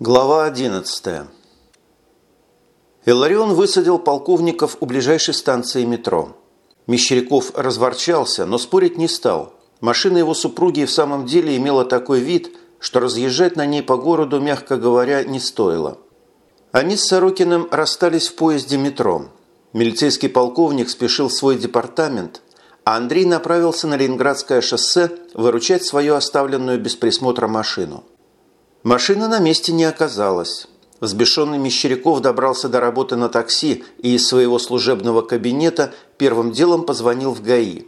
Глава 11. Иларион высадил полковников у ближайшей станции метро. Мещеряков разворчался, но спорить не стал. Машина его супруги в самом деле имела такой вид, что разъезжать на ней по городу, мягко говоря, не стоило. Они с Сорокиным расстались в поезде метро. Милицейский полковник спешил в свой департамент, а Андрей направился на Ленинградское шоссе выручать свою оставленную без присмотра машину. Машина на месте не оказалась. Взбешенный Мещеряков добрался до работы на такси и из своего служебного кабинета первым делом позвонил в ГАИ.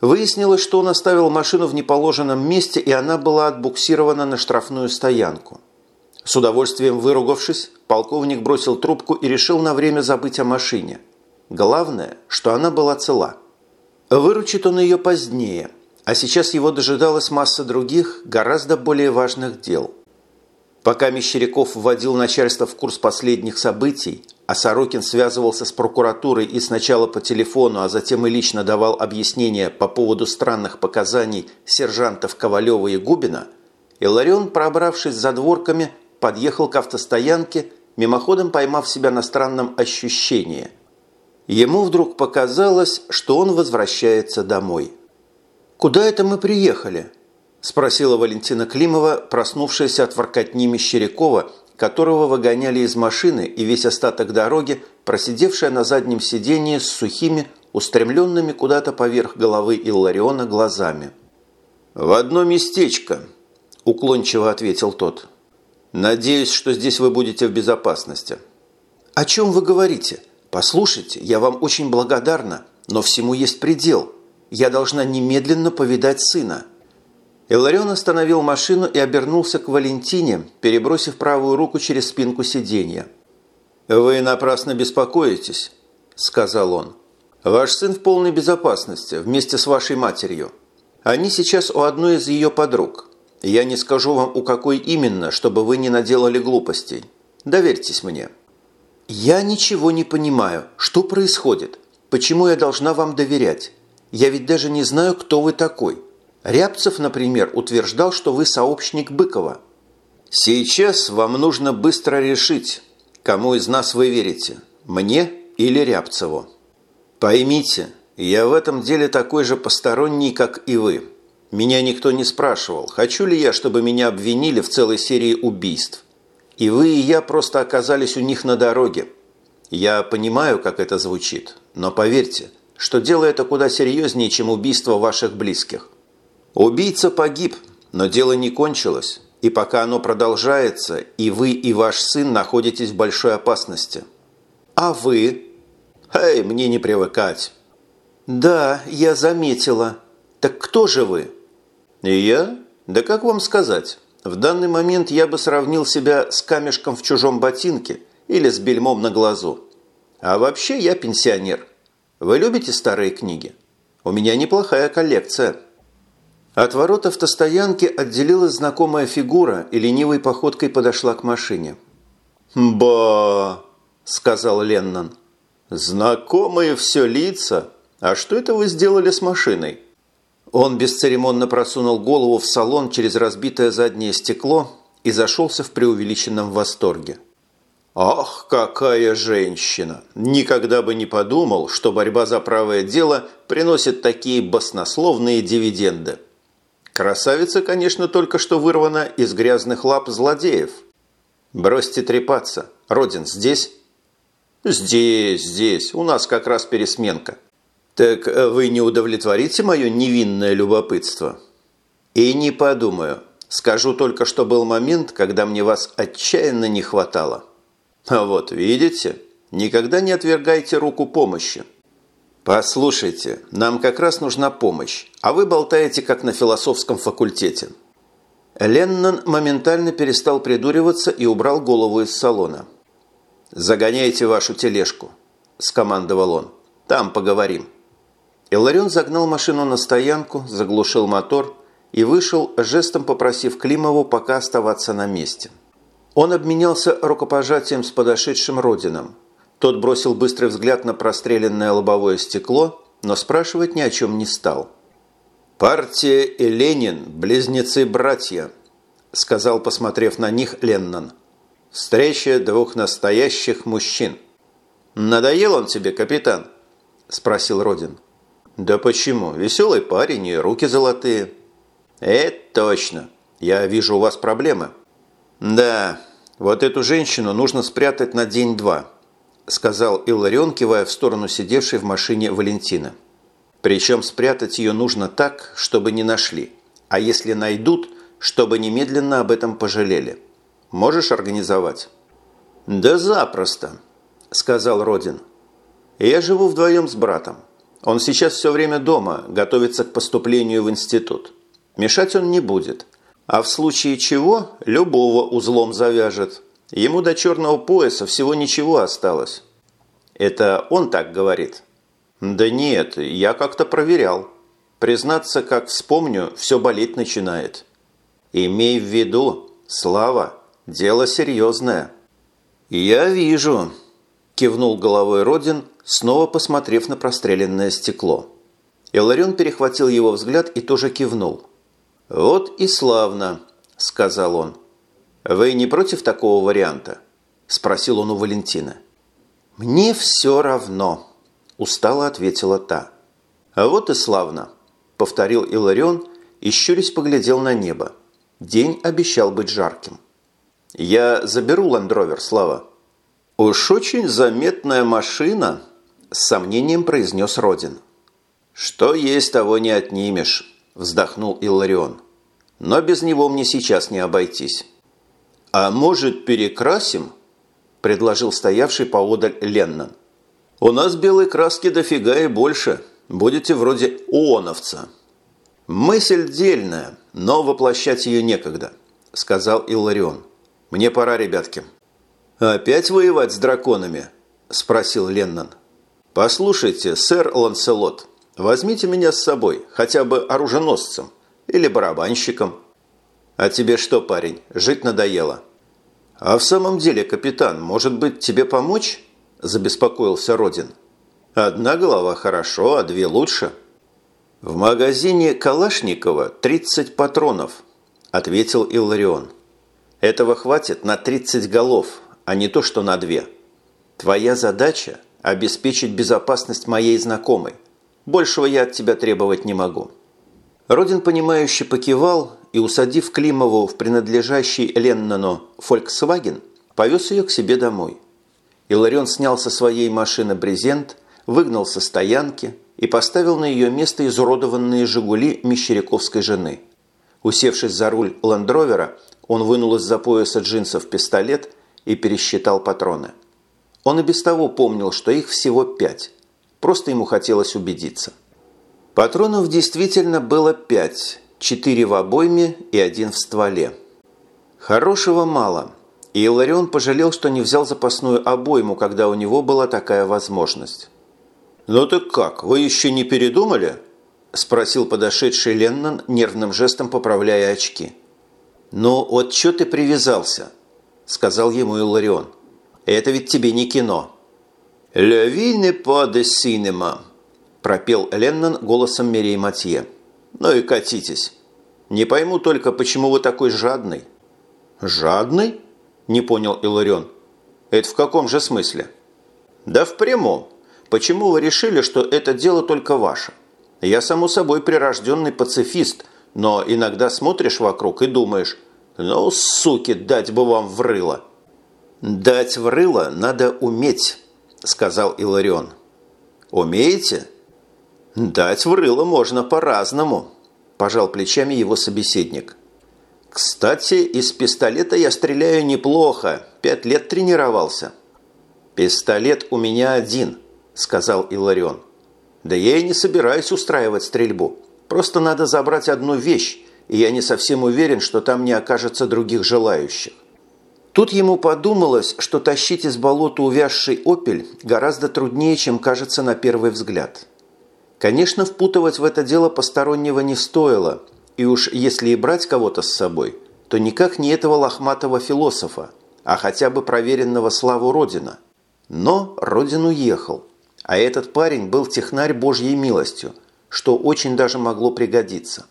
Выяснилось, что он оставил машину в неположенном месте, и она была отбуксирована на штрафную стоянку. С удовольствием выругавшись, полковник бросил трубку и решил на время забыть о машине. Главное, что она была цела. Выручит он ее позднее, а сейчас его дожидалась масса других, гораздо более важных дел – Пока Мещеряков вводил начальство в курс последних событий, а Сорокин связывался с прокуратурой и сначала по телефону, а затем и лично давал объяснения по поводу странных показаний сержантов Ковалева и Губина, Иларион, пробравшись за дворками, подъехал к автостоянке, мимоходом поймав себя на странном ощущении. Ему вдруг показалось, что он возвращается домой. «Куда это мы приехали?» Спросила Валентина Климова, проснувшаяся от воркотни Мещерякова, которого выгоняли из машины и весь остаток дороги, просидевшая на заднем сиденье с сухими, устремленными куда-то поверх головы Иллариона глазами. «В одно местечко», – уклончиво ответил тот. «Надеюсь, что здесь вы будете в безопасности». «О чем вы говорите? Послушайте, я вам очень благодарна, но всему есть предел. Я должна немедленно повидать сына». Иларион остановил машину и обернулся к Валентине, перебросив правую руку через спинку сиденья. «Вы напрасно беспокоитесь», – сказал он. «Ваш сын в полной безопасности, вместе с вашей матерью. Они сейчас у одной из ее подруг. Я не скажу вам, у какой именно, чтобы вы не наделали глупостей. Доверьтесь мне». «Я ничего не понимаю. Что происходит? Почему я должна вам доверять? Я ведь даже не знаю, кто вы такой». Рябцев, например, утверждал, что вы сообщник Быкова. Сейчас вам нужно быстро решить, кому из нас вы верите, мне или Рябцеву. Поймите, я в этом деле такой же посторонний, как и вы. Меня никто не спрашивал, хочу ли я, чтобы меня обвинили в целой серии убийств. И вы и я просто оказались у них на дороге. Я понимаю, как это звучит, но поверьте, что дело это куда серьезнее, чем убийство ваших близких. Убийца погиб, но дело не кончилось, и пока оно продолжается, и вы, и ваш сын находитесь в большой опасности. А вы? Эй, мне не привыкать. Да, я заметила. Так кто же вы? Я? Да как вам сказать? В данный момент я бы сравнил себя с камешком в чужом ботинке или с бельмом на глазу. А вообще я пенсионер. Вы любите старые книги? У меня неплохая коллекция. От ворот автостоянки отделилась знакомая фигура и ленивой походкой подошла к машине. «Ба!» – сказал Леннон. «Знакомые все лица. А что это вы сделали с машиной?» Он бесцеремонно просунул голову в салон через разбитое заднее стекло и зашелся в преувеличенном восторге. «Ах, какая женщина! Никогда бы не подумал, что борьба за правое дело приносит такие баснословные дивиденды!» Красавица, конечно, только что вырвана из грязных лап злодеев. Бросьте трепаться. Родин здесь? Здесь, здесь. У нас как раз пересменка. Так э, вы не удовлетворите мое невинное любопытство? И не подумаю. Скажу только, что был момент, когда мне вас отчаянно не хватало. А вот видите, никогда не отвергайте руку помощи. «Послушайте, нам как раз нужна помощь, а вы болтаете, как на философском факультете». Леннон моментально перестал придуриваться и убрал голову из салона. «Загоняйте вашу тележку», – скомандовал он. «Там поговорим». Иларион загнал машину на стоянку, заглушил мотор и вышел, жестом попросив Климову пока оставаться на месте. Он обменялся рукопожатием с подошедшим Родином – тот бросил быстрый взгляд на простреленное лобовое стекло, но спрашивать ни о чем не стал. «Партия и Ленин – близнецы-братья», – сказал, посмотрев на них Леннон. «Встреча двух настоящих мужчин». «Надоел он тебе, капитан?» – спросил Родин. «Да почему? Веселый парень и руки золотые». «Это точно. Я вижу у вас проблемы». «Да, вот эту женщину нужно спрятать на день-два», – сказал Илларион, кивая в сторону сидевшей в машине Валентины. «Причем спрятать ее нужно так, чтобы не нашли. А если найдут, чтобы немедленно об этом пожалели. Можешь организовать?» «Да запросто», – сказал Родин. «Я живу вдвоем с братом. Он сейчас все время дома, готовится к поступлению в институт. Мешать он не будет. А в случае чего любого узлом завяжет. Ему до черного пояса всего ничего осталось». «Это он так говорит?» «Да нет, я как-то проверял. Признаться, как вспомню, все болеть начинает». «Имей в виду, Слава, дело серьезное». «Я вижу», – кивнул головой Родин, снова посмотрев на простреленное стекло. Иларион перехватил его взгляд и тоже кивнул. «Вот и славно», – сказал он. «Вы не против такого варианта?» – спросил он у Валентины. «Мне все равно», – устало ответила та. «А вот и славно», – повторил Иларион и щурясь поглядел на небо. День обещал быть жарким. «Я заберу ландровер, Слава». «Уж очень заметная машина», – с сомнением произнес Родин. «Что есть, того не отнимешь», – вздохнул Илларион. «Но без него мне сейчас не обойтись». «А может, перекрасим?» – предложил стоявший поодаль Леннон. «У нас белой краски дофига и больше. Будете вроде ооновца». «Мысль дельная, но воплощать ее некогда», – сказал Илларион. «Мне пора, ребятки». «Опять воевать с драконами?» – спросил Леннон. «Послушайте, сэр Ланселот, возьмите меня с собой, хотя бы оруженосцем или барабанщиком». «А тебе что, парень, жить надоело?» «А в самом деле, капитан, может быть, тебе помочь?» – забеспокоился Родин. «Одна голова хорошо, а две лучше». «В магазине Калашникова 30 патронов», – ответил Илларион. «Этого хватит на 30 голов, а не то, что на две. Твоя задача – обеспечить безопасность моей знакомой. Большего я от тебя требовать не могу». Родин, понимающе покивал и, усадив Климову в принадлежащий Леннону Volkswagen, повез ее к себе домой. Иларион снял со своей машины брезент, выгнал со стоянки – и поставил на ее место изуродованные «Жигули» Мещеряковской жены. Усевшись за руль ландровера, он вынул из-за пояса джинсов пистолет и пересчитал патроны. Он и без того помнил, что их всего пять. Просто ему хотелось убедиться. Патронов действительно было пять. Четыре в обойме и один в стволе. Хорошего мало. И Иларион пожалел, что не взял запасную обойму, когда у него была такая возможность. «Ну так как, вы еще не передумали?» – спросил подошедший Леннон, нервным жестом поправляя очки. «Ну, вот что ты привязался?» – сказал ему Илларион. «Это ведь тебе не кино». «Le vie n'est pas de cinéma», – пропел Леннон голосом Мерей Матье. «Ну и катитесь. Не пойму только, почему вы такой жадный». «Жадный?» – не понял Иларион. «Это в каком же смысле?» «Да в прямом. Почему вы решили, что это дело только ваше? Я, само собой, прирожденный пацифист, но иногда смотришь вокруг и думаешь, ну, суки, дать бы вам в рыло. «Дать в рыло надо уметь», – сказал Иларион. «Умеете?» «Дать в рыло можно по-разному», – пожал плечами его собеседник. «Кстати, из пистолета я стреляю неплохо, пять лет тренировался». «Пистолет у меня один», сказал Иларион. «Да я и не собираюсь устраивать стрельбу. Просто надо забрать одну вещь, и я не совсем уверен, что там не окажется других желающих». Тут ему подумалось, что тащить из болота увязший опель гораздо труднее, чем кажется на первый взгляд. Конечно, впутывать в это дело постороннего не стоило, и уж если и брать кого-то с собой, то никак не этого лохматого философа, а хотя бы проверенного славу Родина. Но Родин уехал – а этот парень был технарь Божьей милостью, что очень даже могло пригодиться.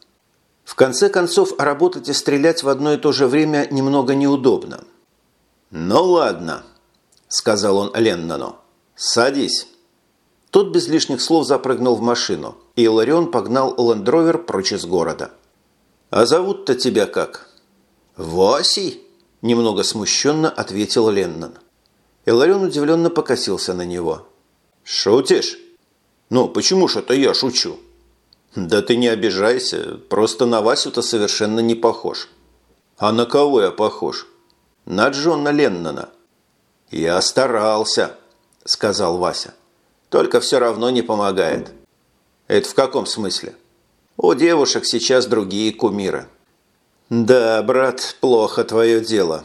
В конце концов, работать и стрелять в одно и то же время немного неудобно. «Ну ладно», – сказал он Леннону. «Садись». Тот без лишних слов запрыгнул в машину, и Иларион погнал лендровер прочь из города. «А зовут-то тебя как?» «Васей», – немного смущенно ответил Леннон. Иларион удивленно покосился на него. «Шутишь?» «Ну, почему ж это я шучу?» «Да ты не обижайся, просто на Васю-то совершенно не похож». «А на кого я похож?» «На Джона Леннона». «Я старался», – сказал Вася. «Только все равно не помогает». «Это в каком смысле?» «У девушек сейчас другие кумиры». «Да, брат, плохо твое дело.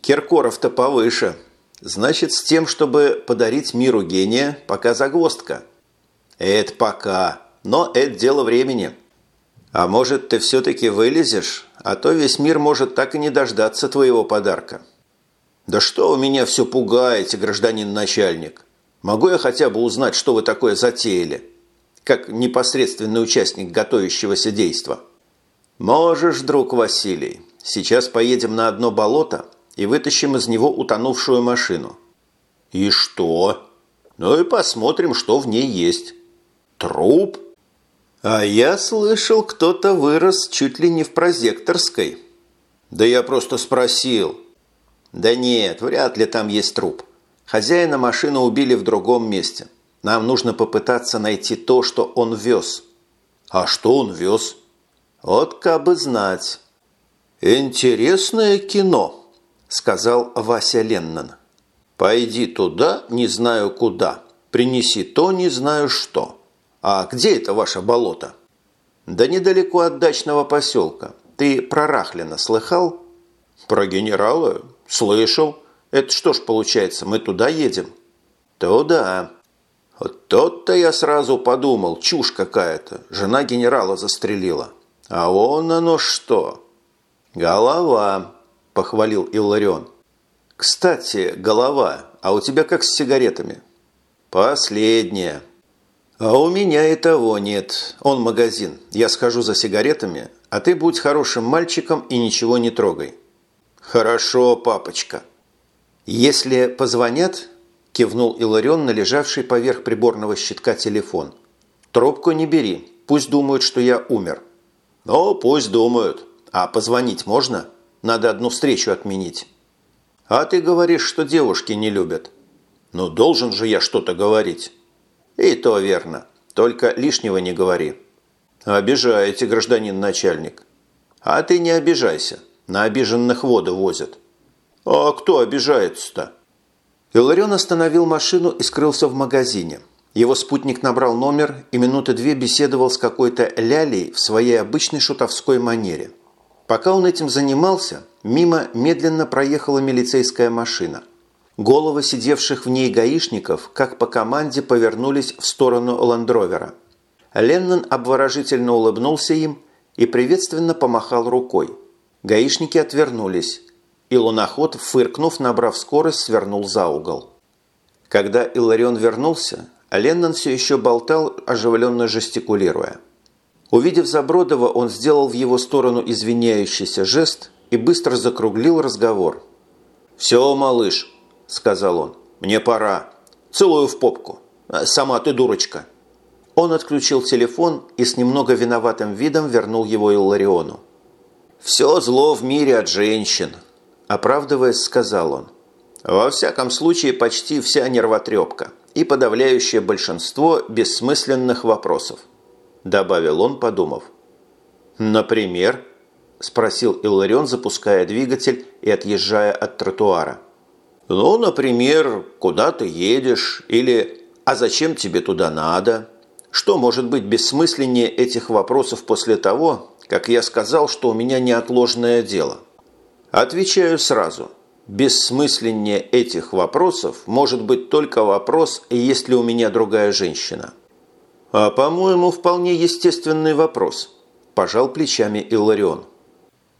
Киркоров-то повыше. Значит, с тем, чтобы подарить миру гения, пока загвоздка». «Это пока», но это дело времени. А может, ты все-таки вылезешь, а то весь мир может так и не дождаться твоего подарка. Да что вы меня все пугаете, гражданин начальник? Могу я хотя бы узнать, что вы такое затеяли? Как непосредственный участник готовящегося действа. Можешь, друг Василий. Сейчас поедем на одно болото и вытащим из него утонувшую машину. И что? Ну и посмотрим, что в ней есть. Труп? А я слышал, кто-то вырос чуть ли не в прозекторской. Да я просто спросил. Да нет, вряд ли там есть труп. Хозяина машины убили в другом месте. Нам нужно попытаться найти то, что он вез. А что он вез? Вот кабы знать. Интересное кино, сказал Вася Леннон. Пойди туда, не знаю куда. Принеси то, не знаю что. «А где это ваше болото?» «Да недалеко от дачного поселка. Ты про Рахлина слыхал?» «Про генерала? Слышал. Это что ж получается, мы туда едем?» «Туда». Вот тот-то я сразу подумал, чушь какая-то. Жена генерала застрелила. А он оно что? Голова, похвалил Илларион. Кстати, голова, а у тебя как с сигаретами? Последняя. «А у меня и того нет. Он магазин. Я схожу за сигаретами, а ты будь хорошим мальчиком и ничего не трогай». «Хорошо, папочка». «Если позвонят...» – кивнул Иларион на лежавший поверх приборного щитка телефон. «Трубку не бери. Пусть думают, что я умер». «Ну, пусть думают. А позвонить можно? Надо одну встречу отменить». «А ты говоришь, что девушки не любят». «Ну, должен же я что-то говорить». «И то верно. Только лишнего не говори». «Обижаете, гражданин начальник». «А ты не обижайся. На обиженных воду возят». «А кто обижается-то?» Иларион остановил машину и скрылся в магазине. Его спутник набрал номер и минуты две беседовал с какой-то лялей в своей обычной шутовской манере. Пока он этим занимался, мимо медленно проехала милицейская машина – Головы сидевших в ней гаишников, как по команде, повернулись в сторону ландровера. Леннон обворожительно улыбнулся им и приветственно помахал рукой. Гаишники отвернулись, и луноход, фыркнув, набрав скорость, свернул за угол. Когда Иларион вернулся, Леннон все еще болтал, оживленно жестикулируя. Увидев Забродова, он сделал в его сторону извиняющийся жест и быстро закруглил разговор. «Все, малыш, – сказал он. «Мне пора. Целую в попку. А сама ты дурочка». Он отключил телефон и с немного виноватым видом вернул его Иллариону. «Все зло в мире от женщин», – оправдываясь, сказал он. «Во всяком случае, почти вся нервотрепка и подавляющее большинство бессмысленных вопросов», – добавил он, подумав. «Например?» – спросил Илларион, запуская двигатель и отъезжая от тротуара. Ну, например, куда ты едешь или «А зачем тебе туда надо?» Что может быть бессмысленнее этих вопросов после того, как я сказал, что у меня неотложное дело? Отвечаю сразу. Бессмысленнее этих вопросов может быть только вопрос, есть ли у меня другая женщина. А, по-моему, вполне естественный вопрос. Пожал плечами Илларион.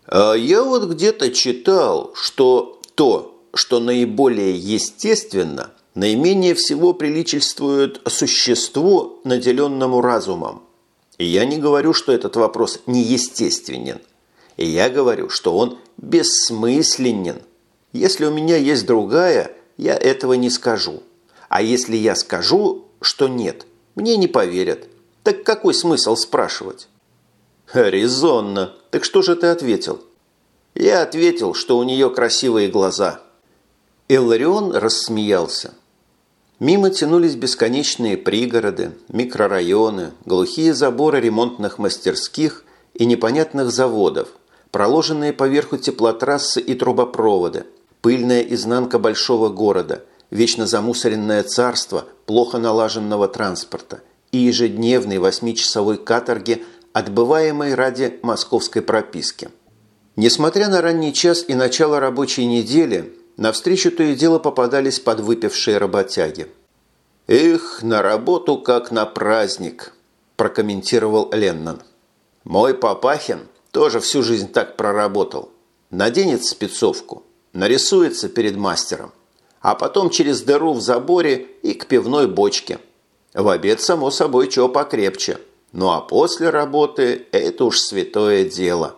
А я вот где-то читал, что то, что наиболее естественно, наименее всего приличествует существу, наделенному разумом. И я не говорю, что этот вопрос неестественен. И я говорю, что он бессмысленен. Если у меня есть другая, я этого не скажу. А если я скажу, что нет, мне не поверят. Так какой смысл спрашивать? Резонно. Так что же ты ответил? Я ответил, что у нее красивые глаза. Илларион рассмеялся. Мимо тянулись бесконечные пригороды, микрорайоны, глухие заборы ремонтных мастерских и непонятных заводов, проложенные поверху теплотрассы и трубопроводы, пыльная изнанка большого города, вечно замусоренное царство плохо налаженного транспорта и ежедневной восьмичасовой каторги, отбываемой ради московской прописки. Несмотря на ранний час и начало рабочей недели, навстречу то и дело попадались подвыпившие работяги. «Эх, на работу как на праздник», – прокомментировал Леннон. «Мой Папахин тоже всю жизнь так проработал. Наденет спецовку, нарисуется перед мастером, а потом через дыру в заборе и к пивной бочке. В обед, само собой, чего покрепче. Ну а после работы это уж святое дело».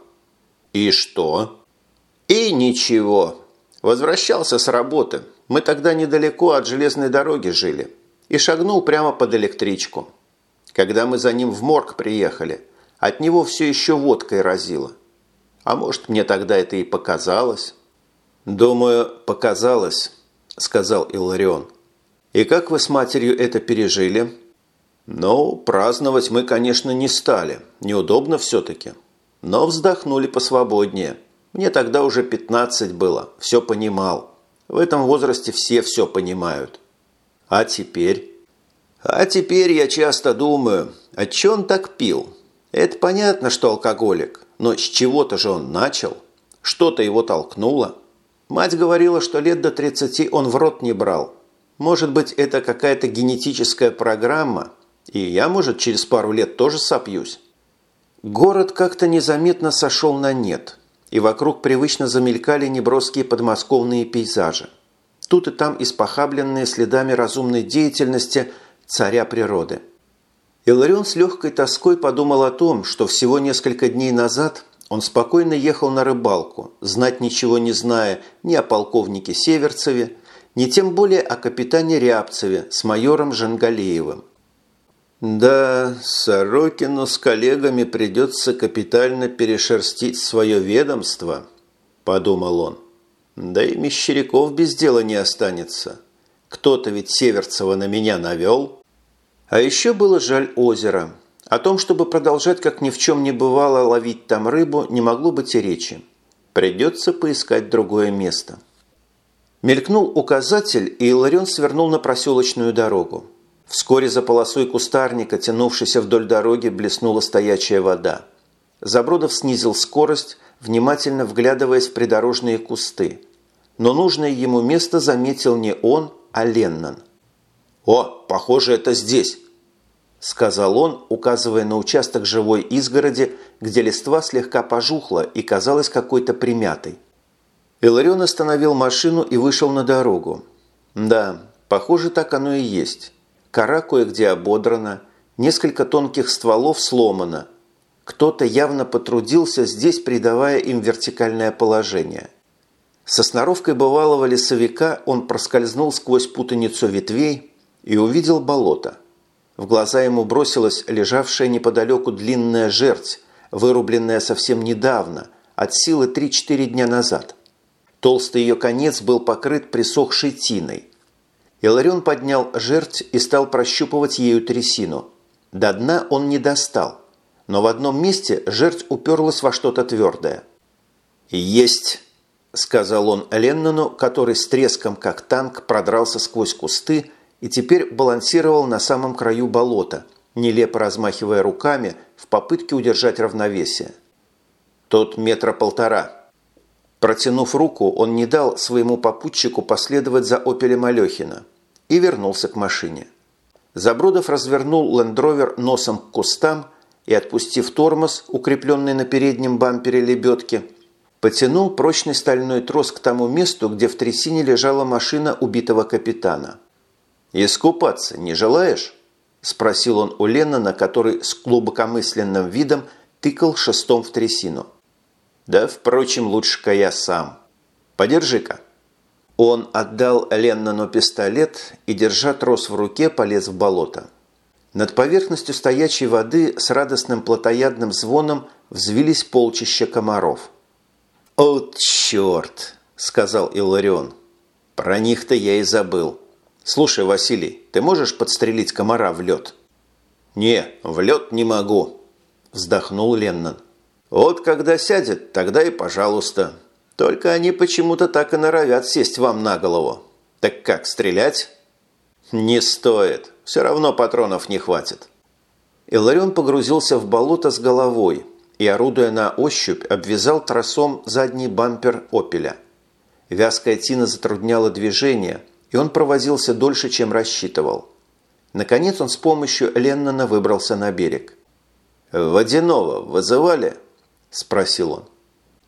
«И что?» «И ничего. Возвращался с работы. Мы тогда недалеко от железной дороги жили. И шагнул прямо под электричку. Когда мы за ним в морг приехали, от него все еще водкой разило. А может, мне тогда это и показалось?» «Думаю, показалось», – сказал Иларион. «И как вы с матерью это пережили?» «Ну, праздновать мы, конечно, не стали. Неудобно все-таки. Но вздохнули посвободнее. Мне тогда уже 15 было, все понимал. В этом возрасте все все понимают. А теперь? А теперь я часто думаю, а че он так пил? Это понятно, что алкоголик, но с чего-то же он начал. Что-то его толкнуло. Мать говорила, что лет до 30 он в рот не брал. Может быть, это какая-то генетическая программа, и я, может, через пару лет тоже сопьюсь. Город как-то незаметно сошел на нет, и вокруг привычно замелькали неброские подмосковные пейзажи. Тут и там испохабленные следами разумной деятельности царя природы. Иларион с легкой тоской подумал о том, что всего несколько дней назад он спокойно ехал на рыбалку, знать ничего не зная ни о полковнике Северцеве, ни тем более о капитане Рябцеве с майором Жангалеевым. Да, Сорокину с коллегами придется капитально перешерстить свое ведомство, подумал он. Да и Мещеряков без дела не останется. Кто-то ведь Северцева на меня навел. А еще было жаль озера. О том, чтобы продолжать, как ни в чем не бывало, ловить там рыбу, не могло быть и речи. Придется поискать другое место. Мелькнул указатель, и Иларион свернул на проселочную дорогу. Вскоре за полосой кустарника, тянувшейся вдоль дороги, блеснула стоячая вода. Забродов снизил скорость, внимательно вглядываясь в придорожные кусты. Но нужное ему место заметил не он, а Леннон. «О, похоже, это здесь!» – сказал он, указывая на участок живой изгороди, где листва слегка пожухла и казалась какой-то примятой. Иларион остановил машину и вышел на дорогу. Да, похоже, так оно и есть. Кора кое-где ободрана, несколько тонких стволов сломано. Кто-то явно потрудился здесь, придавая им вертикальное положение. Со сноровкой бывалого лесовика он проскользнул сквозь путаницу ветвей и увидел болото. В глаза ему бросилась лежавшая неподалеку длинная жерть, вырубленная совсем недавно, от силы 3-4 дня назад. Толстый ее конец был покрыт присохшей тиной. Иларион поднял жерть и стал прощупывать ею трясину. До дна он не достал, но в одном месте жерть уперлась во что-то твердое. «Есть!» – сказал он Леннону, который с треском, как танк, продрался сквозь кусты и теперь балансировал на самом краю болота, нелепо размахивая руками в попытке удержать равновесие. «Тут метра полтора», Протянув руку, он не дал своему попутчику последовать за «Опелем» Алехина и вернулся к машине. Забродов развернул лендровер носом к кустам и, отпустив тормоз, укрепленный на переднем бампере лебедки, потянул прочный стальной трос к тому месту, где в трясине лежала машина убитого капитана. «Искупаться не желаешь?» – спросил он у Леннона, который с глубокомысленным видом тыкал шестом в трясину. «Да, впрочем, лучше-ка я сам. Подержи-ка». Он отдал Леннону пистолет и, держа трос в руке, полез в болото. Над поверхностью стоячей воды с радостным плотоядным звоном взвились полчища комаров. «О, черт!» – сказал Иларион. «Про них-то я и забыл. Слушай, Василий, ты можешь подстрелить комара в лед?» «Не, в лед не могу», – вздохнул Леннон. «Вот когда сядет, тогда и пожалуйста. Только они почему-то так и норовят сесть вам на голову. Так как, стрелять?» «Не стоит. Все равно патронов не хватит». Иларион погрузился в болото с головой и, орудуя на ощупь, обвязал тросом задний бампер «Опеля». Вязкая тина затрудняла движение, и он провозился дольше, чем рассчитывал. Наконец он с помощью Леннона выбрался на берег. «Водяного вызывали?» – спросил он.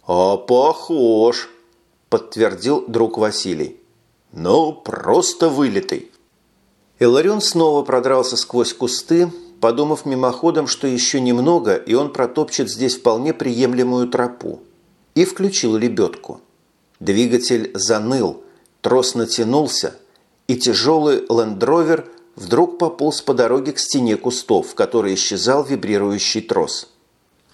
«А похож», – подтвердил друг Василий. «Ну, просто вылитый». Иларион снова продрался сквозь кусты, подумав мимоходом, что еще немного, и он протопчет здесь вполне приемлемую тропу, и включил лебедку. Двигатель заныл, трос натянулся, и тяжелый лендровер вдруг пополз по дороге к стене кустов, в которой исчезал вибрирующий трос.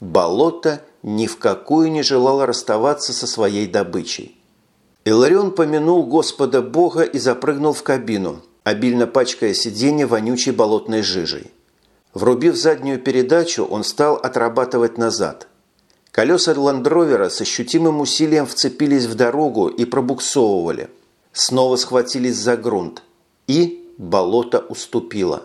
Болото ни в какую не желало расставаться со своей добычей. Иларион помянул Господа Бога и запрыгнул в кабину, обильно пачкая сиденье вонючей болотной жижей. Врубив заднюю передачу, он стал отрабатывать назад. Колеса ландровера с ощутимым усилием вцепились в дорогу и пробуксовывали. Снова схватились за грунт. И болото уступило.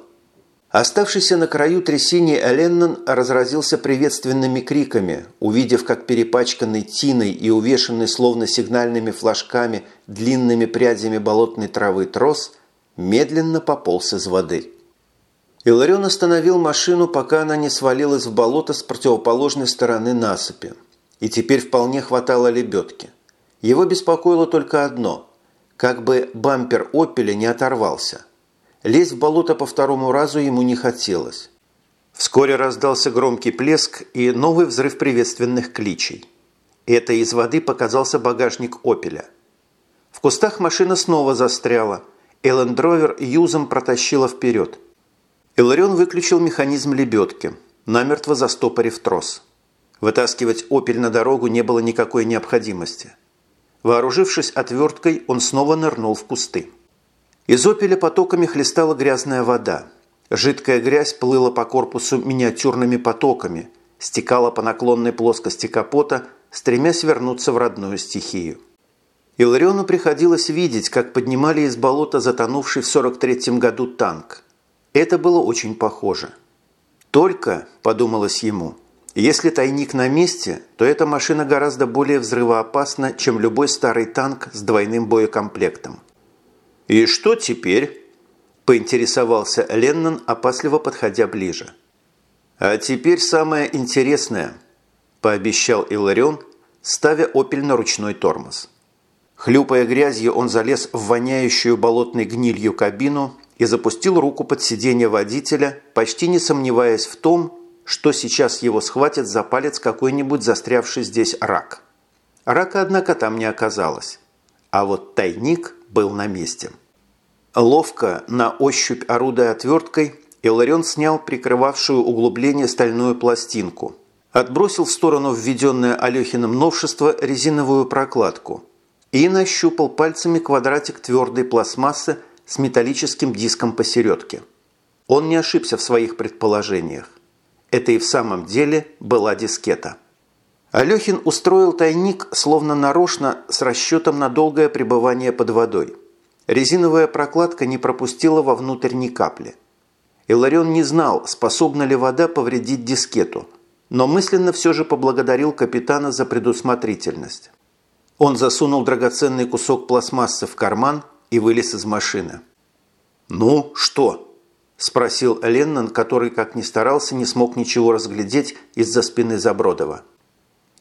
Оставшийся на краю трясине Эленнон разразился приветственными криками, увидев, как перепачканный тиной и увешанный словно сигнальными флажками длинными прядями болотной травы трос медленно пополз из воды. Иларион остановил машину, пока она не свалилась в болото с противоположной стороны насыпи. И теперь вполне хватало лебедки. Его беспокоило только одно – как бы бампер «Опеля» не оторвался – Лезть в болото по второму разу ему не хотелось. Вскоре раздался громкий плеск и новый взрыв приветственных кличей. Это из воды показался багажник «Опеля». В кустах машина снова застряла, и лендровер юзом протащила вперед. Иларион выключил механизм лебедки, намертво застопорив трос. Вытаскивать «Опель» на дорогу не было никакой необходимости. Вооружившись отверткой, он снова нырнул в кусты. Из опеля потоками хлестала грязная вода. Жидкая грязь плыла по корпусу миниатюрными потоками, стекала по наклонной плоскости капота, стремясь вернуться в родную стихию. Илариону приходилось видеть, как поднимали из болота затонувший в 43-м году танк. Это было очень похоже. Только, подумалось ему, если тайник на месте, то эта машина гораздо более взрывоопасна, чем любой старый танк с двойным боекомплектом. «И что теперь?» – поинтересовался Леннон, опасливо подходя ближе. «А теперь самое интересное», – пообещал Иларион, ставя «Опель» на ручной тормоз. Хлюпая грязью, он залез в воняющую болотной гнилью кабину и запустил руку под сиденье водителя, почти не сомневаясь в том, что сейчас его схватит за палец какой-нибудь застрявший здесь рак. Рака, однако, там не оказалось. А вот тайник был на месте. Ловко, на ощупь орудая отверткой, Иларион снял прикрывавшую углубление стальную пластинку, отбросил в сторону введенное Алехиным новшество резиновую прокладку и нащупал пальцами квадратик твердой пластмассы с металлическим диском посередке. Он не ошибся в своих предположениях. Это и в самом деле была дискета. Алехин устроил тайник словно нарочно с расчетом на долгое пребывание под водой – Резиновая прокладка не пропустила вовнутрь ни капли. Иларион не знал, способна ли вода повредить дискету, но мысленно все же поблагодарил капитана за предусмотрительность. Он засунул драгоценный кусок пластмассы в карман и вылез из машины. «Ну, что?» – спросил Леннон, который, как ни старался, не смог ничего разглядеть из-за спины Забродова.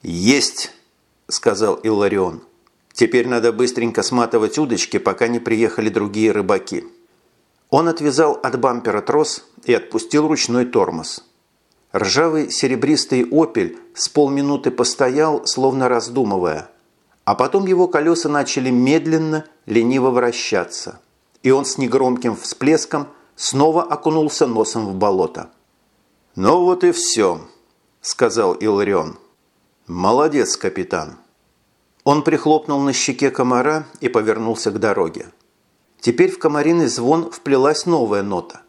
«Есть!» – сказал Илларион. Теперь надо быстренько сматывать удочки, пока не приехали другие рыбаки. Он отвязал от бампера трос, и отпустил ручной тормоз. Ржавый серебристый «Опель» с полминуты постоял, словно раздумывая, а потом его колеса начали медленно, лениво вращаться, и он с негромким всплеском снова окунулся носом в болото. «Ну вот и все», – сказал Иларион. «Молодец, капитан». Он прихлопнул на щеке комара и повернулся к дороге. Теперь в комариный звон вплелась новая нота.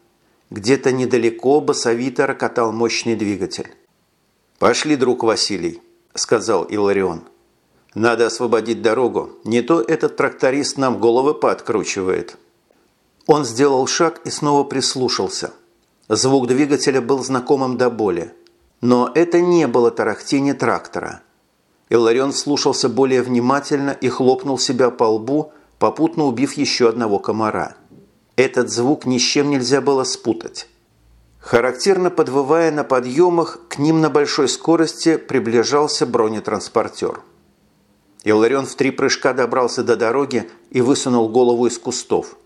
Где-то недалеко басовито рокотал мощный двигатель. «Пошли, друг Василий», – сказал Иларион. «Надо освободить дорогу, не то этот тракторист нам головы пооткручивает». Он сделал шаг и снова прислушался. Звук двигателя был знакомым до боли. Но это не было тарахтение трактора. Иларион слушался более внимательно и хлопнул себя по лбу, попутно убив еще одного комара. Этот звук ни с чем нельзя было спутать. Характерно подвывая на подъемах, к ним на большой скорости приближался бронетранспортер. Иларион в три прыжка добрался до дороги и высунул голову из кустов.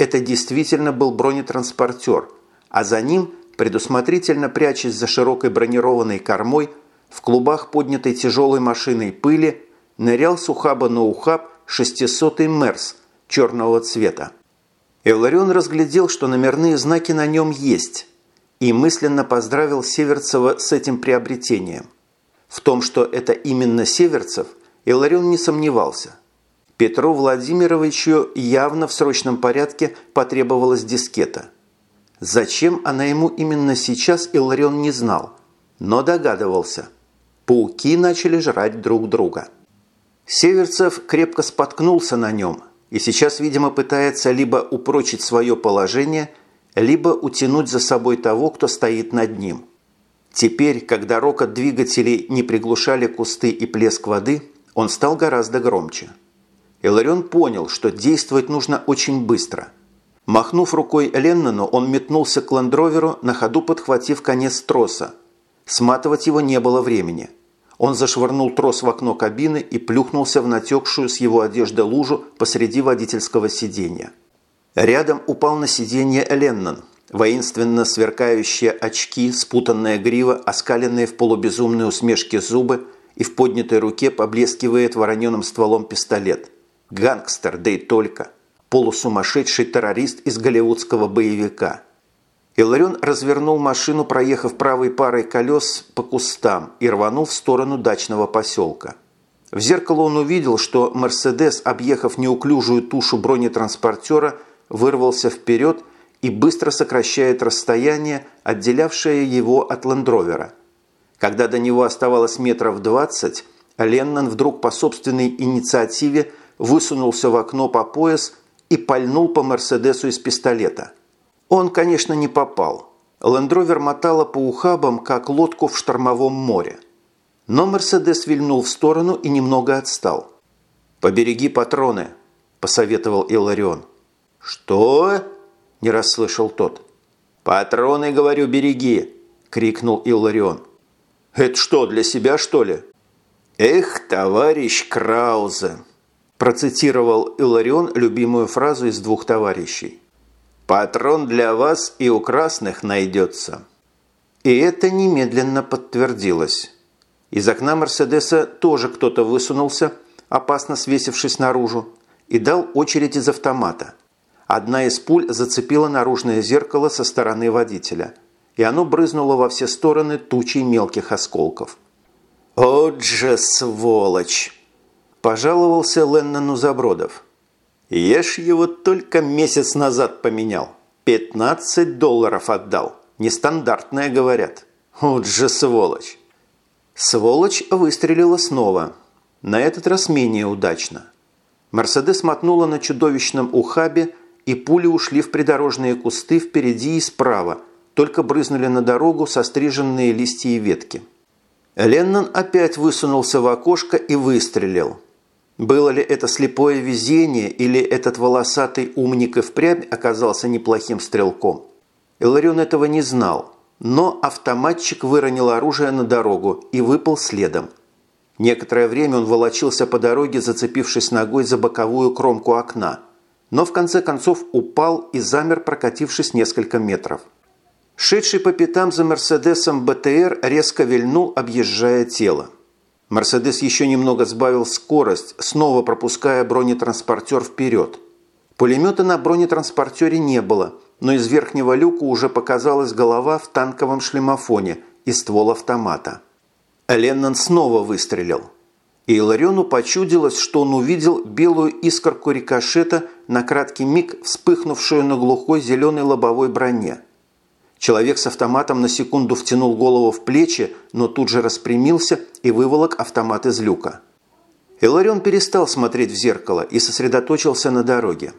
Это действительно был бронетранспортер, а за ним, предусмотрительно прячась за широкой бронированной кормой, в клубах поднятой тяжелой машиной пыли, нырял с ухаба на ухаб 600-й Мерс черного цвета. Иларион разглядел, что номерные знаки на нем есть, и мысленно поздравил Северцева с этим приобретением. В том, что это именно Северцев, Иларион не сомневался. Петру Владимировичу явно в срочном порядке потребовалась дискета. Зачем она ему именно сейчас, Иларион не знал, но догадывался. Пауки начали жрать друг друга. Северцев крепко споткнулся на нем – и сейчас, видимо, пытается либо упрочить свое положение, либо утянуть за собой того, кто стоит над ним. Теперь, когда рокот двигателей не приглушали кусты и плеск воды, он стал гораздо громче. Иларион понял, что действовать нужно очень быстро. Махнув рукой Леннону, он метнулся к ландроверу, на ходу подхватив конец троса. Сматывать его не было времени – он зашвырнул трос в окно кабины и плюхнулся в натекшую с его одежды лужу посреди водительского сиденья. Рядом упал на сиденье Леннон, воинственно сверкающие очки, спутанная грива, оскаленные в полубезумной усмешке зубы и в поднятой руке поблескивает вороненым стволом пистолет. Гангстер, да и только. Полусумасшедший террорист из голливудского боевика – Иларион развернул машину, проехав правой парой колес по кустам и рванул в сторону дачного поселка. В зеркало он увидел, что «Мерседес», объехав неуклюжую тушу бронетранспортера, вырвался вперед и быстро сокращает расстояние, отделявшее его от лендровера. Когда до него оставалось метров двадцать, Леннон вдруг по собственной инициативе высунулся в окно по пояс и пальнул по «Мерседесу» из пистолета – он, конечно, не попал. Лендровер мотала по ухабам, как лодку в штормовом море. Но Мерседес вильнул в сторону и немного отстал. «Побереги патроны», – посоветовал Иларион. «Что?» – не расслышал тот. «Патроны, говорю, береги!» – крикнул Илларион. «Это что, для себя, что ли?» «Эх, товарищ Краузе!» – процитировал Илларион любимую фразу из двух товарищей. Патрон для вас и у красных найдется». И это немедленно подтвердилось. Из окна Мерседеса тоже кто-то высунулся, опасно свесившись наружу, и дал очередь из автомата. Одна из пуль зацепила наружное зеркало со стороны водителя, и оно брызнуло во все стороны тучей мелких осколков. «От же сволочь!» – пожаловался Леннону Забродов. Ж его только месяц назад поменял. 15 долларов отдал. Нестандартное, говорят. Вот же сволочь. Сволочь выстрелила снова. На этот раз менее удачно. Мерседес мотнула на чудовищном ухабе, и пули ушли в придорожные кусты впереди и справа, только брызнули на дорогу состриженные листья и ветки. Леннон опять высунулся в окошко и выстрелил. Было ли это слепое везение или этот волосатый умник и впрямь оказался неплохим стрелком? Иларион этого не знал, но автоматчик выронил оружие на дорогу и выпал следом. Некоторое время он волочился по дороге, зацепившись ногой за боковую кромку окна, но в конце концов упал и замер, прокатившись несколько метров. Шедший по пятам за «Мерседесом» БТР резко вильнул, объезжая тело. «Мерседес» еще немного сбавил скорость, снова пропуская бронетранспортер вперед. Пулемета на бронетранспортере не было, но из верхнего люка уже показалась голова в танковом шлемофоне и ствол автомата. Леннон снова выстрелил. И Илариону почудилось, что он увидел белую искорку рикошета на краткий миг, вспыхнувшую на глухой зеленой лобовой броне – Человек с автоматом на секунду втянул голову в плечи, но тут же распрямился и выволок автомат из люка. Иларион перестал смотреть в зеркало и сосредоточился на дороге.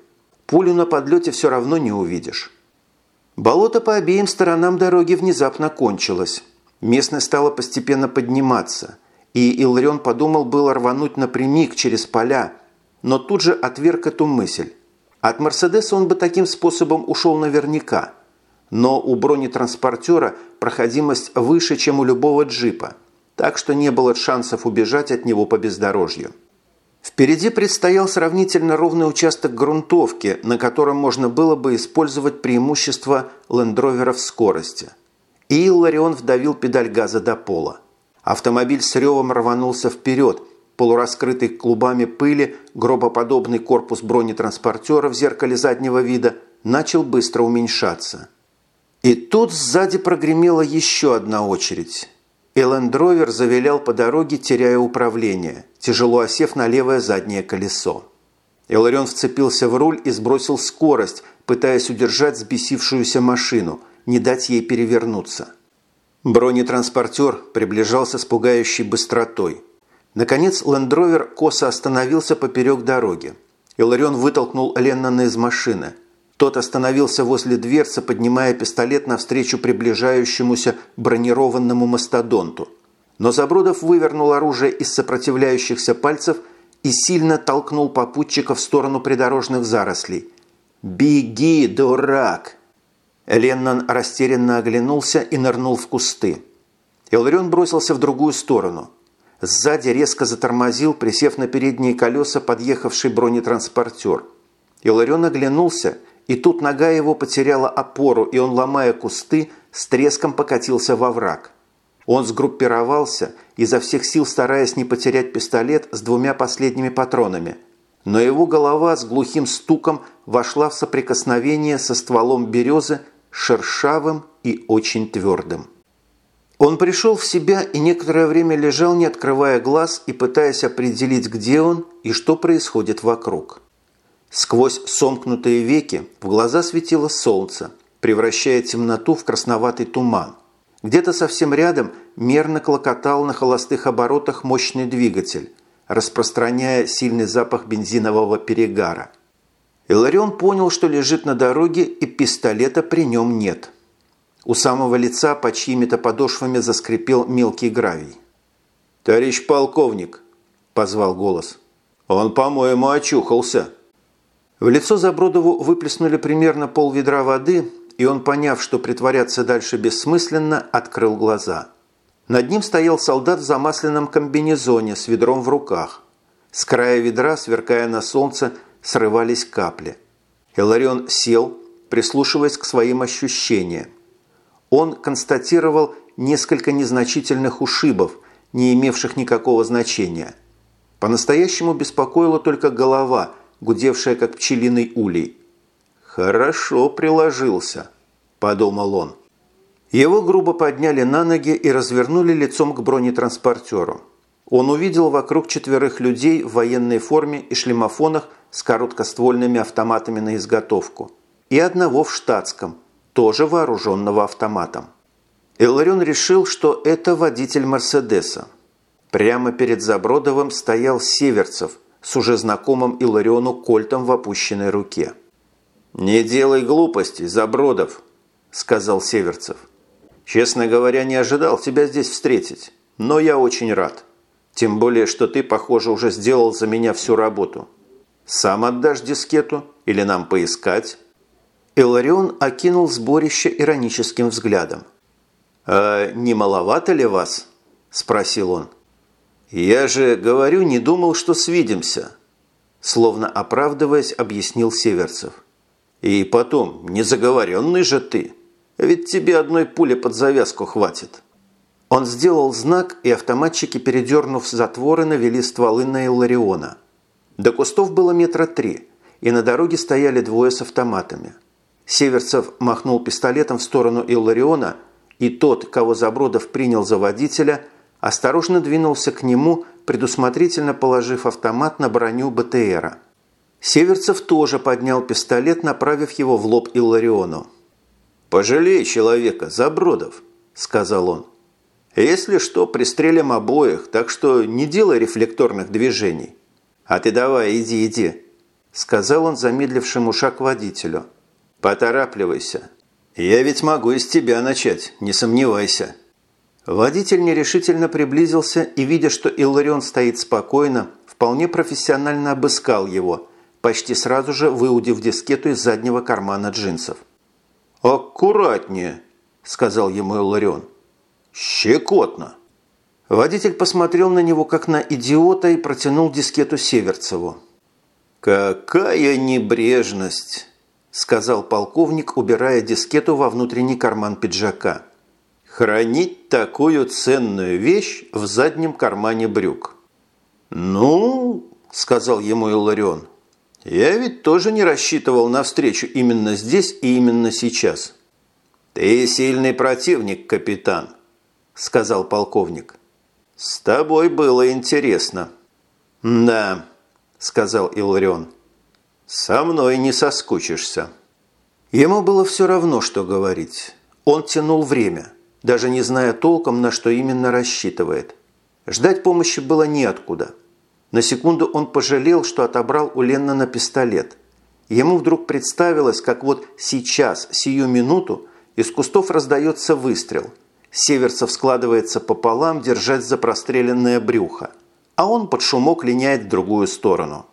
Пулю на подлете все равно не увидишь. Болото по обеим сторонам дороги внезапно кончилось. Местность стала постепенно подниматься, и Иларион подумал было рвануть напрямик через поля, но тут же отверг эту мысль. От Мерседеса он бы таким способом ушел наверняка – но у бронетранспортера проходимость выше, чем у любого джипа, так что не было шансов убежать от него по бездорожью. Впереди предстоял сравнительно ровный участок грунтовки, на котором можно было бы использовать преимущество лендроверов скорости. И Илларион вдавил педаль газа до пола. Автомобиль с ревом рванулся вперед, полураскрытый клубами пыли, гробоподобный корпус бронетранспортера в зеркале заднего вида начал быстро уменьшаться – и тут сзади прогремела еще одна очередь. Эллендровер завилял по дороге, теряя управление, тяжело осев на левое заднее колесо. Эларион вцепился в руль и сбросил скорость, пытаясь удержать взбесившуюся машину, не дать ей перевернуться. Бронетранспортер приближался с пугающей быстротой. Наконец Лендровер косо остановился поперек дороги. Иларион вытолкнул Леннона из машины. Тот остановился возле дверцы, поднимая пистолет навстречу приближающемуся бронированному мастодонту. Но Забродов вывернул оружие из сопротивляющихся пальцев и сильно толкнул попутчика в сторону придорожных зарослей. «Беги, дурак!» Леннон растерянно оглянулся и нырнул в кусты. Элрион бросился в другую сторону. Сзади резко затормозил, присев на передние колеса подъехавший бронетранспортер. Иларион оглянулся – и тут нога его потеряла опору, и он, ломая кусты, с треском покатился во враг. Он сгруппировался, изо всех сил стараясь не потерять пистолет с двумя последними патронами. Но его голова с глухим стуком вошла в соприкосновение со стволом березы, шершавым и очень твердым. Он пришел в себя и некоторое время лежал, не открывая глаз и пытаясь определить, где он и что происходит вокруг. Сквозь сомкнутые веки в глаза светило солнце, превращая темноту в красноватый туман. Где-то совсем рядом мерно клокотал на холостых оборотах мощный двигатель, распространяя сильный запах бензинового перегара. Иларион понял, что лежит на дороге и пистолета при нем нет. У самого лица по чьими-то подошвами заскрипел мелкий гравий. «Товарищ полковник!» – позвал голос. «Он, по-моему, очухался!» В лицо Забродову выплеснули примерно пол ведра воды, и он, поняв, что притворяться дальше бессмысленно, открыл глаза. Над ним стоял солдат в замасленном комбинезоне с ведром в руках. С края ведра, сверкая на солнце, срывались капли. Иларион сел, прислушиваясь к своим ощущениям. Он констатировал несколько незначительных ушибов, не имевших никакого значения. По-настоящему беспокоила только голова – гудевшая как пчелиный улей. «Хорошо приложился», – подумал он. Его грубо подняли на ноги и развернули лицом к бронетранспортеру. Он увидел вокруг четверых людей в военной форме и шлемофонах с короткоствольными автоматами на изготовку. И одного в штатском, тоже вооруженного автоматом. Иларион решил, что это водитель «Мерседеса». Прямо перед Забродовым стоял Северцев – с уже знакомым Илариону кольтом в опущенной руке. «Не делай глупостей, Забродов», – сказал Северцев. «Честно говоря, не ожидал тебя здесь встретить, но я очень рад. Тем более, что ты, похоже, уже сделал за меня всю работу. Сам отдашь дискету или нам поискать?» Иларион окинул сборище ироническим взглядом. «А не маловато ли вас?» – спросил он. «Я же, говорю, не думал, что свидимся», словно оправдываясь, объяснил Северцев. «И потом, незаговоренный же ты. Ведь тебе одной пули под завязку хватит». Он сделал знак, и автоматчики, передернув затворы, навели стволы на Иллариона. До кустов было метра три, и на дороге стояли двое с автоматами. Северцев махнул пистолетом в сторону Иллариона, и тот, кого Забродов принял за водителя, осторожно двинулся к нему, предусмотрительно положив автомат на броню БТРа. Северцев тоже поднял пистолет, направив его в лоб Иллариону. «Пожалей человека, Забродов», – сказал он. Если что, пристрелим обоих, так что не делай рефлекторных движений. А ты давай, иди, иди», – сказал он замедлившему шаг водителю. «Поторапливайся. Я ведь могу из тебя начать, не сомневайся». Водитель нерешительно приблизился и, видя, что Илларион стоит спокойно, вполне профессионально обыскал его, почти сразу же выудив дискету из заднего кармана джинсов. «Аккуратнее», – сказал ему Илларион. «Щекотно!» Водитель посмотрел на него как на идиота и протянул дискету Северцеву. «Какая небрежность!» – сказал полковник, убирая дискету во внутренний карман пиджака. «Хранить такую ценную вещь в заднем кармане брюк». «Ну, – сказал ему Иларион, – я ведь тоже не рассчитывал на встречу именно здесь и именно сейчас». «Ты сильный противник, капитан», – сказал полковник. «С тобой было интересно». «Да», – сказал Иларион. «Со мной не соскучишься». Ему было все равно, что говорить. Он тянул время, даже не зная толком, на что именно рассчитывает. Ждать помощи было неоткуда. На секунду он пожалел, что отобрал у Леннона пистолет. Ему вдруг представилось, как вот сейчас, сию минуту, из кустов раздается выстрел – Северцев складывается пополам, держать за простреленное брюхо, а он под шумок линяет в другую сторону.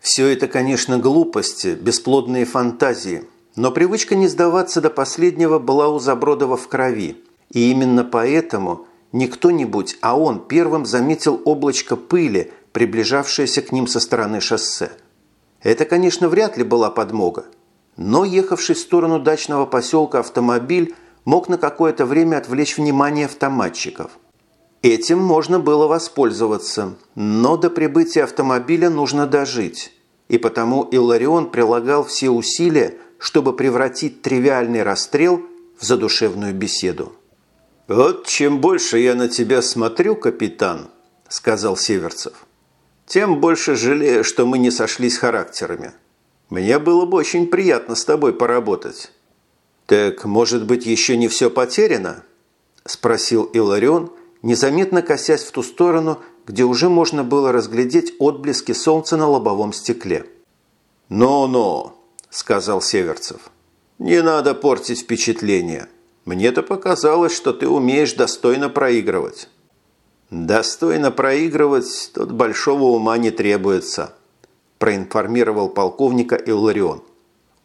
Все это, конечно, глупости, бесплодные фантазии, но привычка не сдаваться до последнего была у Забродова в крови, и именно поэтому не кто-нибудь, а он первым заметил облачко пыли, приближавшееся к ним со стороны шоссе. Это, конечно, вряд ли была подмога, но ехавший в сторону дачного поселка автомобиль мог на какое-то время отвлечь внимание автоматчиков. Этим можно было воспользоваться, но до прибытия автомобиля нужно дожить, и потому Илларион прилагал все усилия, чтобы превратить тривиальный расстрел в задушевную беседу. «Вот чем больше я на тебя смотрю, капитан», – сказал Северцев, – «тем больше жалею, что мы не сошлись характерами. Мне было бы очень приятно с тобой поработать». «Так, может быть, еще не все потеряно?» – спросил Иларион, незаметно косясь в ту сторону, где уже можно было разглядеть отблески солнца на лобовом стекле. «Ну-ну», – сказал Северцев, – «не надо портить впечатление. Мне-то показалось, что ты умеешь достойно проигрывать». «Достойно проигрывать тут большого ума не требуется», – проинформировал полковника Илларион.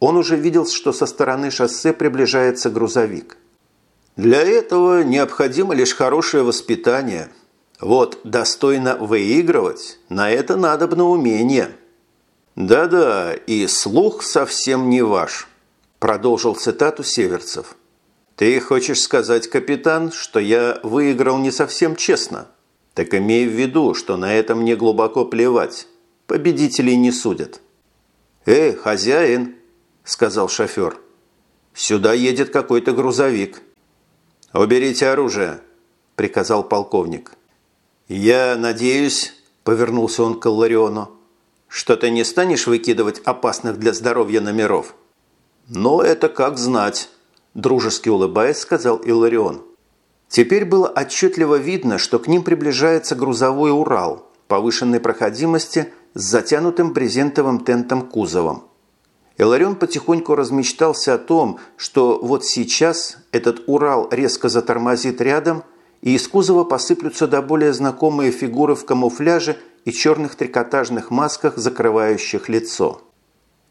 Он уже видел, что со стороны шоссе приближается грузовик. Для этого необходимо лишь хорошее воспитание. Вот достойно выигрывать, на это надобно умение. Да-да, и слух совсем не ваш, продолжил цитату Северцев. Ты хочешь сказать, капитан, что я выиграл не совсем честно? Так имей в виду, что на этом мне глубоко плевать. Победителей не судят. Эй, хозяин, сказал шофер. «Сюда едет какой-то грузовик». «Уберите оружие», – приказал полковник. «Я надеюсь», – повернулся он к Лариону, – «что ты не станешь выкидывать опасных для здоровья номеров?» «Но это как знать», – дружески улыбаясь, сказал Илларион. Теперь было отчетливо видно, что к ним приближается грузовой «Урал» повышенной проходимости с затянутым брезентовым тентом кузовом. Иларион потихоньку размечтался о том, что вот сейчас этот Урал резко затормозит рядом, и из кузова посыплются до более знакомые фигуры в камуфляже и черных трикотажных масках, закрывающих лицо.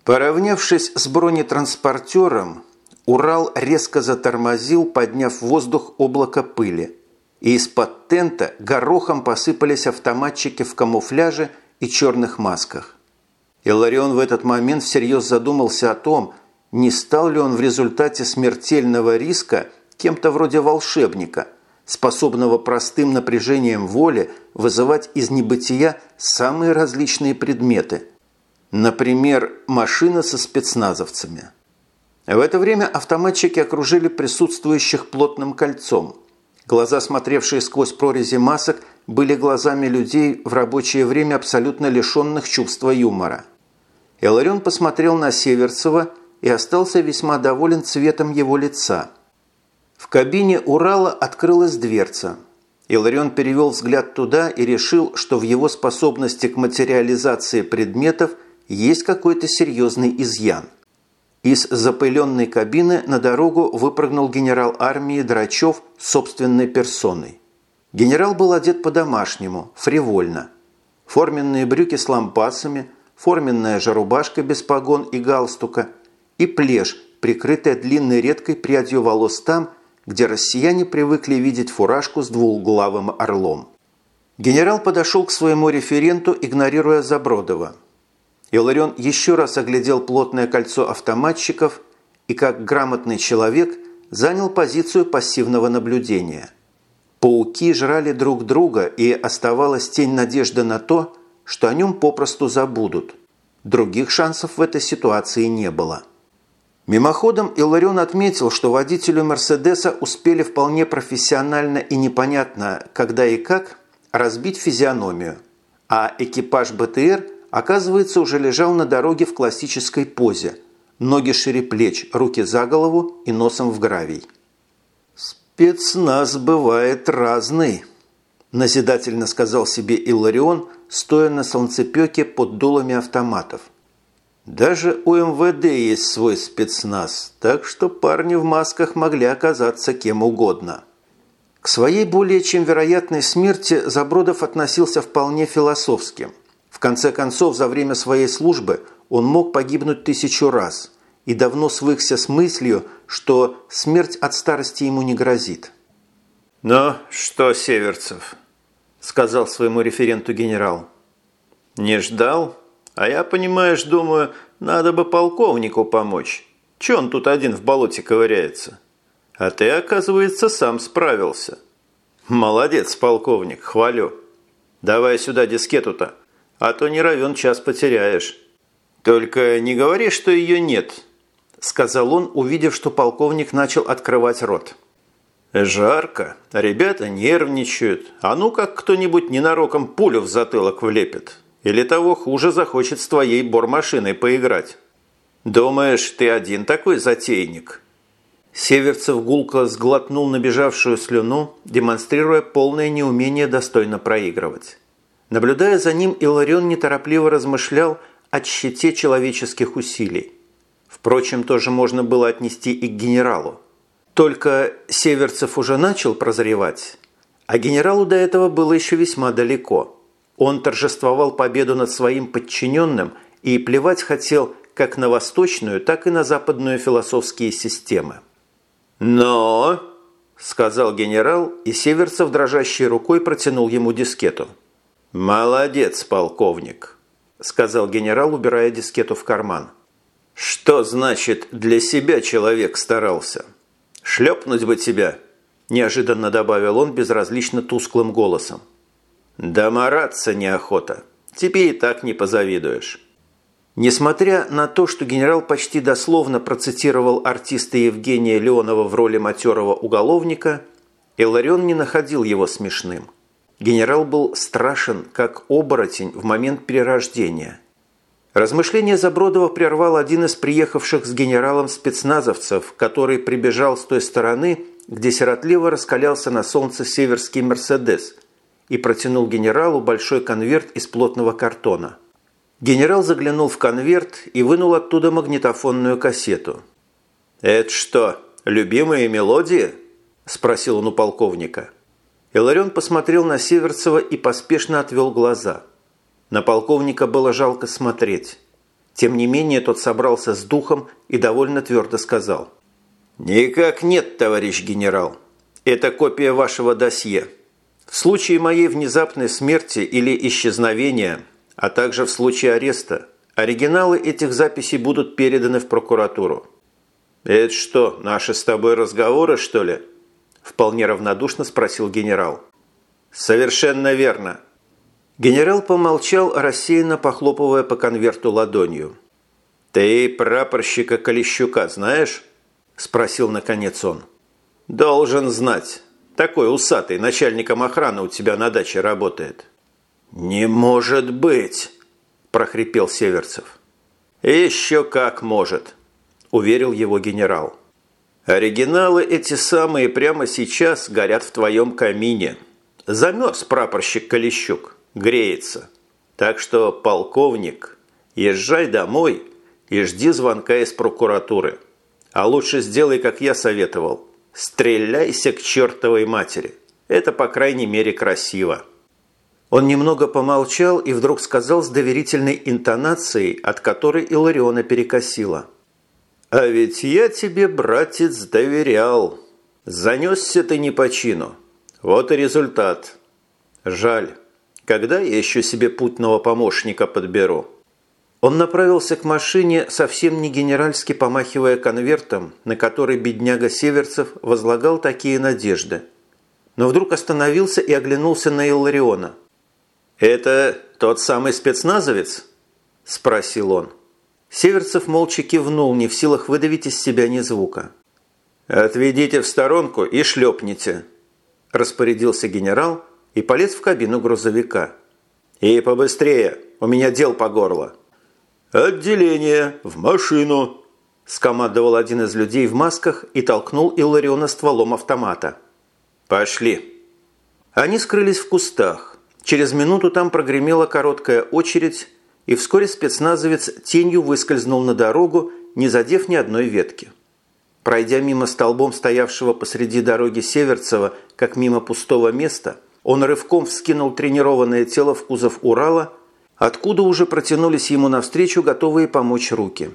Поравнявшись с бронетранспортером, Урал резко затормозил, подняв в воздух облако пыли, и из-под тента горохом посыпались автоматчики в камуфляже и черных масках. Иларион в этот момент всерьез задумался о том, Не стал ли он в результате смертельного риска кем-то вроде волшебника, способного простым напряжением воли вызывать из небытия самые различные предметы? Например, машина со спецназовцами. В это время автоматчики окружили присутствующих плотным кольцом. Глаза, смотревшие сквозь прорези масок, были глазами людей в рабочее время абсолютно лишенных чувства юмора. Иларион посмотрел на Северцева и остался весьма доволен цветом его лица. В кабине Урала открылась дверца. Иларион перевел взгляд туда и решил, что в его способности к материализации предметов есть какой-то серьезный изъян. Из запыленной кабины на дорогу выпрыгнул генерал армии Драчев собственной персоной. Генерал был одет по-домашнему, фривольно. Форменные брюки с лампасами, форменная же рубашка без погон и галстука и плешь, прикрытая длинной редкой прядью волос там, где россияне привыкли видеть фуражку с двуглавым орлом. Генерал подошел к своему референту, игнорируя Забродова – Иларион еще раз оглядел плотное кольцо автоматчиков и, как грамотный человек, занял позицию пассивного наблюдения. Пауки жрали друг друга, и оставалась тень надежды на то, что о нем попросту забудут. Других шансов в этой ситуации не было. Мимоходом Иларион отметил, что водителю «Мерседеса» успели вполне профессионально и непонятно, когда и как, разбить физиономию, а экипаж БТР – оказывается, уже лежал на дороге в классической позе. Ноги шире плеч, руки за голову и носом в гравий. «Спецназ бывает разный», – назидательно сказал себе Илларион, стоя на солнцепеке под дулами автоматов. «Даже у МВД есть свой спецназ, так что парни в масках могли оказаться кем угодно». К своей более чем вероятной смерти Забродов относился вполне философски – в конце концов, за время своей службы он мог погибнуть тысячу раз и давно свыкся с мыслью, что смерть от старости ему не грозит. «Ну что, Северцев?» – сказал своему референту генерал. «Не ждал? А я, понимаешь, думаю, надо бы полковнику помочь. Че он тут один в болоте ковыряется? А ты, оказывается, сам справился. Молодец, полковник, хвалю. Давай сюда дискету-то а то не равен час потеряешь. Только не говори, что ее нет», – сказал он, увидев, что полковник начал открывать рот. «Жарко, ребята нервничают, а ну как кто-нибудь ненароком пулю в затылок влепит, или того хуже захочет с твоей бормашиной поиграть. Думаешь, ты один такой затейник?» Северцев гулко сглотнул набежавшую слюну, демонстрируя полное неумение достойно проигрывать. Наблюдая за ним, Иларион неторопливо размышлял о щите человеческих усилий. Впрочем, тоже можно было отнести и к генералу. Только Северцев уже начал прозревать, а генералу до этого было еще весьма далеко. Он торжествовал победу над своим подчиненным и плевать хотел как на восточную, так и на западную философские системы. «Но!» – сказал генерал, и Северцев дрожащей рукой протянул ему дискету – «Молодец, полковник», – сказал генерал, убирая дискету в карман. «Что значит для себя человек старался? Шлепнуть бы тебя», – неожиданно добавил он безразлично тусклым голосом. «Да мараться неохота. Тебе и так не позавидуешь». Несмотря на то, что генерал почти дословно процитировал артиста Евгения Леонова в роли матерого уголовника, Иларион не находил его смешным – Генерал был страшен, как оборотень в момент перерождения. Размышление Забродова прервал один из приехавших с генералом спецназовцев, который прибежал с той стороны, где сиротливо раскалялся на солнце северский «Мерседес» и протянул генералу большой конверт из плотного картона. Генерал заглянул в конверт и вынул оттуда магнитофонную кассету. «Это что, любимые мелодии?» – спросил он у полковника. Иларион посмотрел на Северцева и поспешно отвел глаза. На полковника было жалко смотреть. Тем не менее, тот собрался с духом и довольно твердо сказал. «Никак нет, товарищ генерал. Это копия вашего досье. В случае моей внезапной смерти или исчезновения, а также в случае ареста, оригиналы этих записей будут переданы в прокуратуру. «Это что, наши с тобой разговоры, что ли?» Вполне равнодушно спросил генерал. «Совершенно верно». Генерал помолчал, рассеянно похлопывая по конверту ладонью. «Ты прапорщика Колещука знаешь?» Спросил наконец он. «Должен знать. Такой усатый начальником охраны у тебя на даче работает». «Не может быть!» – прохрипел Северцев. «Еще как может!» – уверил его генерал. «Оригиналы эти самые прямо сейчас горят в твоем камине. Замерз прапорщик Колещук, греется. Так что, полковник, езжай домой и жди звонка из прокуратуры. А лучше сделай, как я советовал. Стреляйся к чертовой матери. Это, по крайней мере, красиво». Он немного помолчал и вдруг сказал с доверительной интонацией, от которой Илариона перекосила. «А ведь я тебе, братец, доверял. Занесся ты не по чину. Вот и результат. Жаль. Когда я еще себе путного помощника подберу?» Он направился к машине, совсем не генеральски помахивая конвертом, на который бедняга Северцев возлагал такие надежды. Но вдруг остановился и оглянулся на Иллариона – «Это тот самый спецназовец?» – спросил он. Северцев молча кивнул, не в силах выдавить из себя ни звука. «Отведите в сторонку и шлепните», – распорядился генерал и полез в кабину грузовика. «И побыстрее, у меня дел по горло». «Отделение, в машину!» – скомандовал один из людей в масках и толкнул Иллариона стволом автомата. «Пошли». Они скрылись в кустах. Через минуту там прогремела короткая очередь, и вскоре спецназовец тенью выскользнул на дорогу, не задев ни одной ветки. Пройдя мимо столбом стоявшего посреди дороги Северцева, как мимо пустого места, он рывком вскинул тренированное тело в кузов Урала, откуда уже протянулись ему навстречу готовые помочь руки.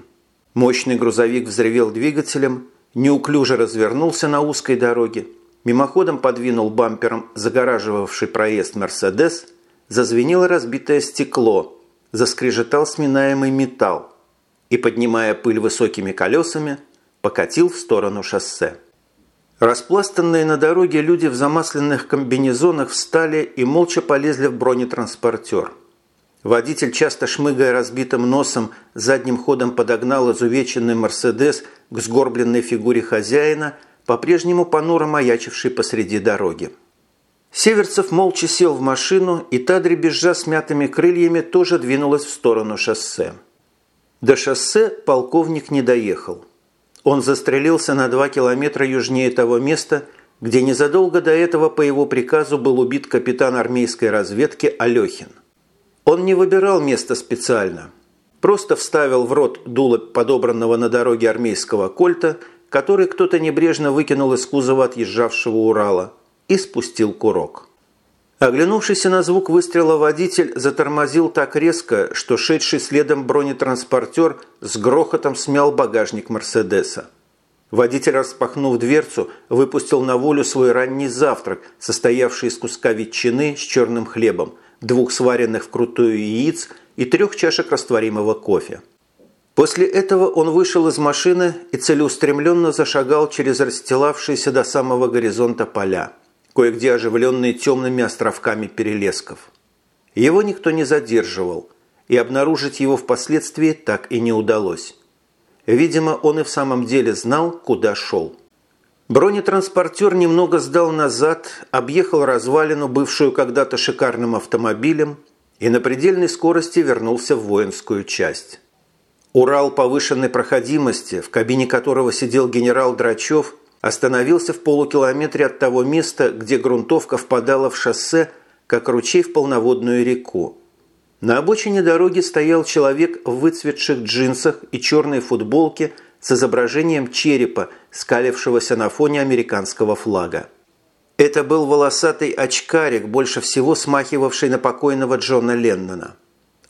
Мощный грузовик взревел двигателем, неуклюже развернулся на узкой дороге, Мимоходом подвинул бампером загораживавший проезд «Мерседес», зазвенело разбитое стекло, заскрежетал сминаемый металл и, поднимая пыль высокими колесами, покатил в сторону шоссе. Распластанные на дороге люди в замасленных комбинезонах встали и молча полезли в бронетранспортер. Водитель, часто шмыгая разбитым носом, задним ходом подогнал изувеченный «Мерседес» к сгорбленной фигуре хозяина – по-прежнему понуро маячивший посреди дороги. Северцев молча сел в машину, и та, дребезжа с мятыми крыльями, тоже двинулась в сторону шоссе. До шоссе полковник не доехал. Он застрелился на два километра южнее того места, где незадолго до этого по его приказу был убит капитан армейской разведки Алехин. Он не выбирал место специально. Просто вставил в рот дуло подобранного на дороге армейского кольта – который кто-то небрежно выкинул из кузова отъезжавшего Урала и спустил курок. Оглянувшийся на звук выстрела водитель затормозил так резко, что шедший следом бронетранспортер с грохотом смял багажник «Мерседеса». Водитель, распахнув дверцу, выпустил на волю свой ранний завтрак, состоявший из куска ветчины с черным хлебом, двух сваренных вкрутую яиц и трех чашек растворимого кофе. После этого он вышел из машины и целеустремленно зашагал через расстилавшиеся до самого горизонта поля, кое-где оживленные темными островками перелесков. Его никто не задерживал, и обнаружить его впоследствии так и не удалось. Видимо, он и в самом деле знал, куда шел. Бронетранспортер немного сдал назад, объехал развалину, бывшую когда-то шикарным автомобилем, и на предельной скорости вернулся в воинскую часть. Урал повышенной проходимости, в кабине которого сидел генерал Драчев, остановился в полукилометре от того места, где грунтовка впадала в шоссе, как ручей в полноводную реку. На обочине дороги стоял человек в выцветших джинсах и черной футболке с изображением черепа, скалившегося на фоне американского флага. Это был волосатый очкарик, больше всего смахивавший на покойного Джона Леннона.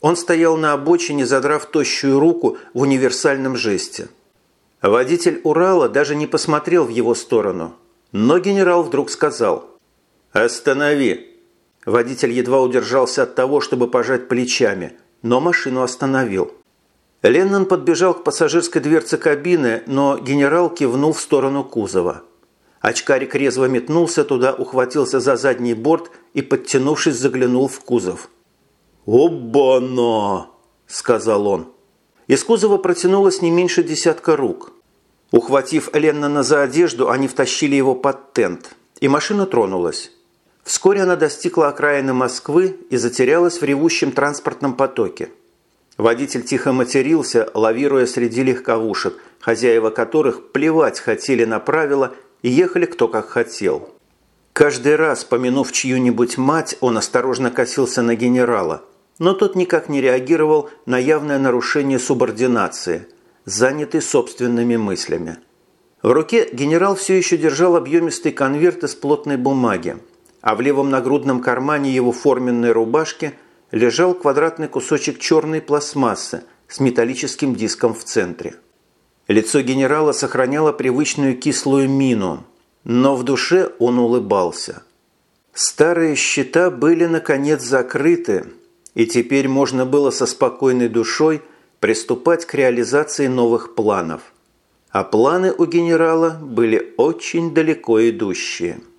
Он стоял на обочине, задрав тощую руку в универсальном жесте. Водитель Урала даже не посмотрел в его сторону. Но генерал вдруг сказал «Останови!». Водитель едва удержался от того, чтобы пожать плечами, но машину остановил. Леннон подбежал к пассажирской дверце кабины, но генерал кивнул в сторону кузова. Очкарик резво метнулся туда, ухватился за задний борт и, подтянувшись, заглянул в кузов. «Оба-на!» – сказал он. Из кузова протянулось не меньше десятка рук. Ухватив Леннона за одежду, они втащили его под тент, и машина тронулась. Вскоре она достигла окраины Москвы и затерялась в ревущем транспортном потоке. Водитель тихо матерился, лавируя среди легковушек, хозяева которых плевать хотели на правила и ехали кто как хотел. Каждый раз, помянув чью-нибудь мать, он осторожно косился на генерала, но тот никак не реагировал на явное нарушение субординации, занятый собственными мыслями. В руке генерал все еще держал объемистый конверт из плотной бумаги, а в левом нагрудном кармане его форменной рубашки лежал квадратный кусочек черной пластмассы с металлическим диском в центре. Лицо генерала сохраняло привычную кислую мину, но в душе он улыбался. Старые счета были, наконец, закрыты, и теперь можно было со спокойной душой приступать к реализации новых планов. А планы у генерала были очень далеко идущие –